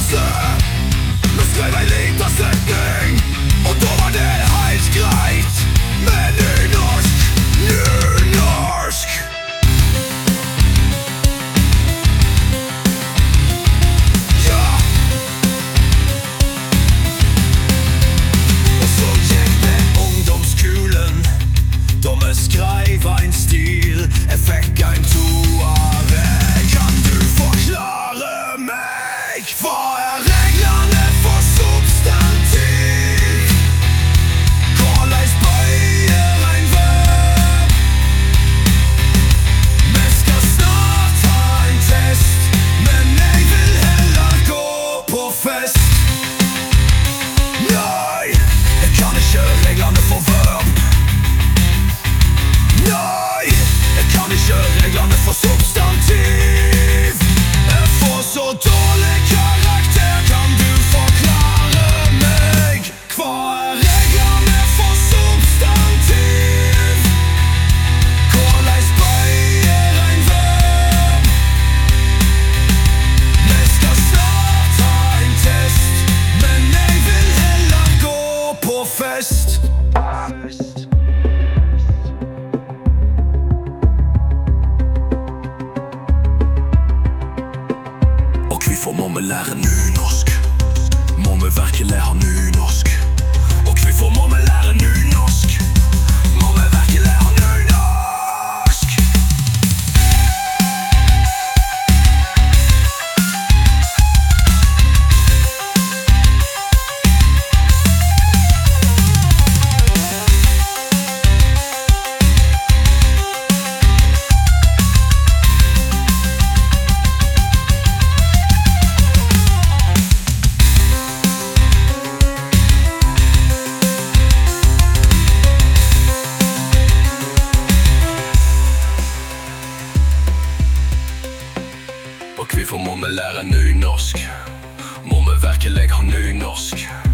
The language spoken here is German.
klasy My skrajnej Und Odłamany hajs grajt Meny greift Meninosk, Ninosk Ja Og så gikk det ungdomskulen Da vi skreiv ein stil Effekt, kein ein Kann Kan du forklare meg hva først. Og hvorfor må vi lære nynorsk? Må vi virkelig ha Hvorfor må vi lære nynorsk? Må vi virkelig ha nynorsk?